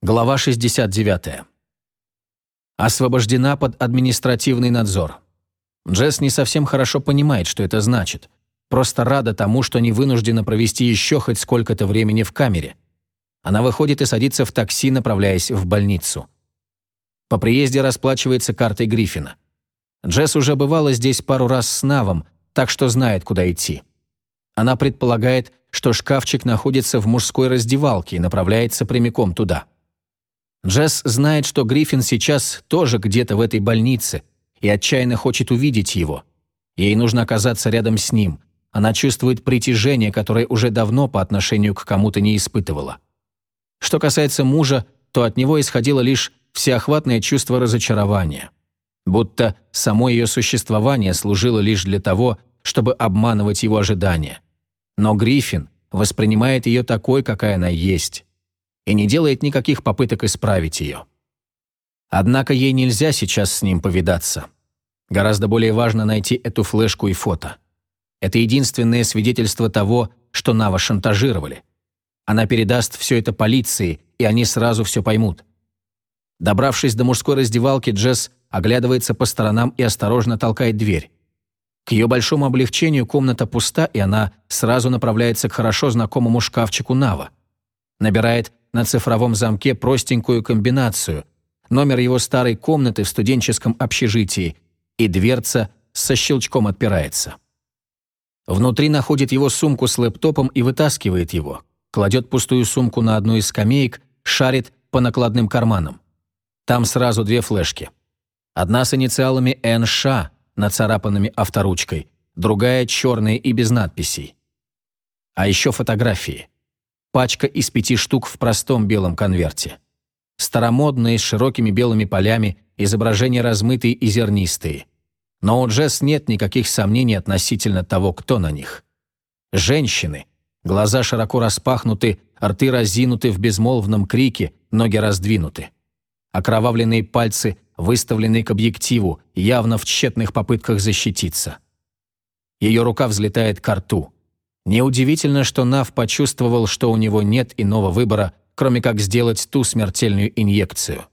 Глава 69. Освобождена под административный надзор. Джесс не совсем хорошо понимает, что это значит. Просто рада тому, что не вынуждена провести еще хоть сколько-то времени в камере. Она выходит и садится в такси, направляясь в больницу. По приезде расплачивается картой Гриффина. Джесс уже бывала здесь пару раз с Навом, так что знает, куда идти. Она предполагает, что шкафчик находится в мужской раздевалке и направляется прямиком туда. Джесс знает, что Гриффин сейчас тоже где-то в этой больнице и отчаянно хочет увидеть его. Ей нужно оказаться рядом с ним. Она чувствует притяжение, которое уже давно по отношению к кому-то не испытывала. Что касается мужа, то от него исходило лишь всеохватное чувство разочарования. Будто само ее существование служило лишь для того, чтобы обманывать его ожидания. Но Гриффин воспринимает ее такой, какая она есть и не делает никаких попыток исправить ее. Однако ей нельзя сейчас с ним повидаться. Гораздо более важно найти эту флешку и фото. Это единственное свидетельство того, что Нава шантажировали. Она передаст все это полиции, и они сразу все поймут. Добравшись до мужской раздевалки, Джесс оглядывается по сторонам и осторожно толкает дверь. К ее большому облегчению комната пуста, и она сразу направляется к хорошо знакомому шкафчику Нава. Набирает на цифровом замке простенькую комбинацию, номер его старой комнаты в студенческом общежитии, и дверца со щелчком отпирается. Внутри находит его сумку с лэптопом и вытаскивает его, кладет пустую сумку на одну из скамеек, шарит по накладным карманам. Там сразу две флешки. Одна с инициалами НШ, нацарапанными авторучкой, другая черная и без надписей. А еще фотографии. Пачка из пяти штук в простом белом конверте. Старомодные, с широкими белыми полями, изображения размытые и зернистые. Но у Джесс нет никаких сомнений относительно того, кто на них. Женщины. Глаза широко распахнуты, рты разинуты в безмолвном крике, ноги раздвинуты. Окровавленные пальцы выставлены к объективу, явно в тщетных попытках защититься. Ее рука взлетает к рту. Неудивительно, что Нав почувствовал, что у него нет иного выбора, кроме как сделать ту смертельную инъекцию.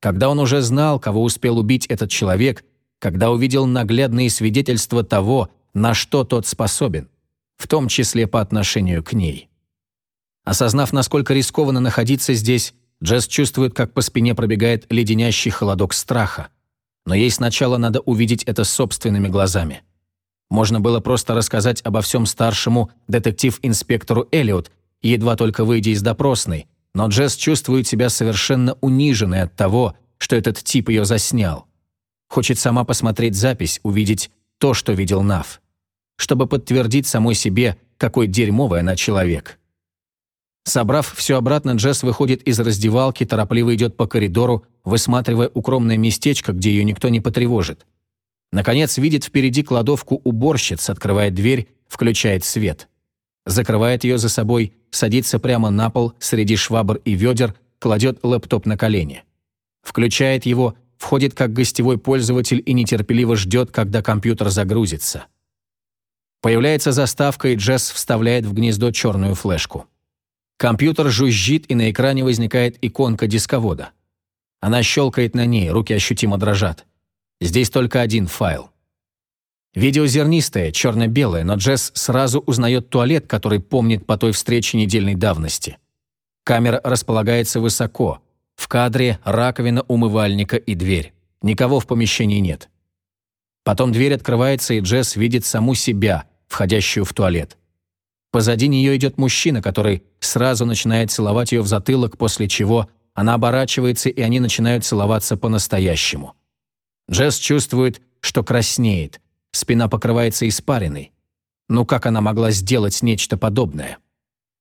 Когда он уже знал, кого успел убить этот человек, когда увидел наглядные свидетельства того, на что тот способен, в том числе по отношению к ней. Осознав, насколько рискованно находиться здесь, Джесс чувствует, как по спине пробегает леденящий холодок страха. Но ей сначала надо увидеть это собственными глазами. Можно было просто рассказать обо всем старшему детектив-инспектору Эллиот, едва только выйдя из допросной, но Джесс чувствует себя совершенно униженной от того, что этот тип ее заснял. Хочет сама посмотреть запись, увидеть то, что видел Нав. Чтобы подтвердить самой себе, какой дерьмовый она человек. Собрав все обратно, Джесс выходит из раздевалки, торопливо идет по коридору, высматривая укромное местечко, где ее никто не потревожит. Наконец видит впереди кладовку уборщиц, открывает дверь, включает свет. Закрывает ее за собой, садится прямо на пол среди швабр и ведер, кладет лэптоп на колени. Включает его, входит как гостевой пользователь и нетерпеливо ждет, когда компьютер загрузится. Появляется заставка, и Джесс вставляет в гнездо черную флешку. Компьютер жужжит, и на экране возникает иконка дисковода. Она щелкает на ней, руки ощутимо дрожат. Здесь только один файл. Видео зернистое, черно-белое, но Джесс сразу узнает туалет, который помнит по той встрече недельной давности. Камера располагается высоко. В кадре раковина умывальника и дверь. Никого в помещении нет. Потом дверь открывается, и Джесс видит саму себя, входящую в туалет. Позади нее идет мужчина, который сразу начинает целовать ее в затылок, после чего она оборачивается, и они начинают целоваться по-настоящему. Джесс чувствует, что краснеет, спина покрывается испариной. Ну как она могла сделать нечто подобное?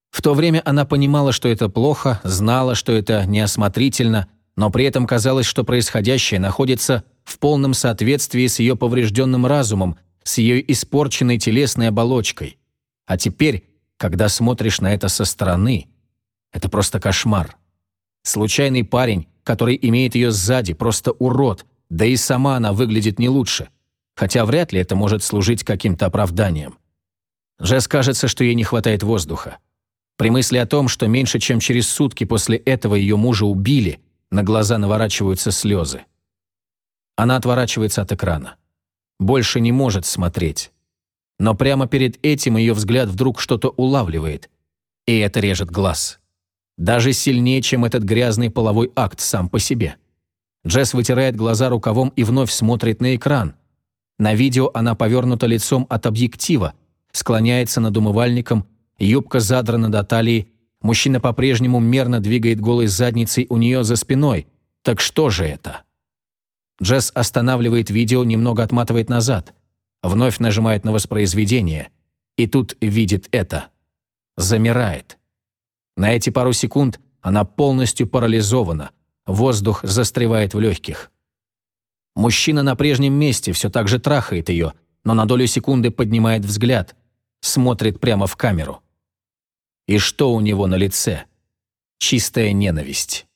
В то время она понимала, что это плохо, знала, что это неосмотрительно, но при этом казалось, что происходящее находится в полном соответствии с ее поврежденным разумом, с ее испорченной телесной оболочкой. А теперь, когда смотришь на это со стороны, это просто кошмар. Случайный парень, который имеет ее сзади, просто урод, да и сама она выглядит не лучше, хотя вряд ли это может служить каким-то оправданием. Жес кажется, что ей не хватает воздуха. При мысли о том, что меньше чем через сутки после этого ее мужа убили, на глаза наворачиваются слезы. Она отворачивается от экрана. Больше не может смотреть. Но прямо перед этим ее взгляд вдруг что-то улавливает. И это режет глаз. Даже сильнее, чем этот грязный половой акт сам по себе. Джесс вытирает глаза рукавом и вновь смотрит на экран. На видео она повернута лицом от объектива, склоняется над умывальником Юбка задрана до талии, мужчина по-прежнему мерно двигает голой задницей у нее за спиной. Так что же это? Джесс останавливает видео, немного отматывает назад. Вновь нажимает на воспроизведение. И тут видит это. Замирает. На эти пару секунд она полностью парализована. Воздух застревает в легких. Мужчина на прежнем месте все так же трахает ее, но на долю секунды поднимает взгляд, смотрит прямо в камеру. И что у него на лице? Чистая ненависть.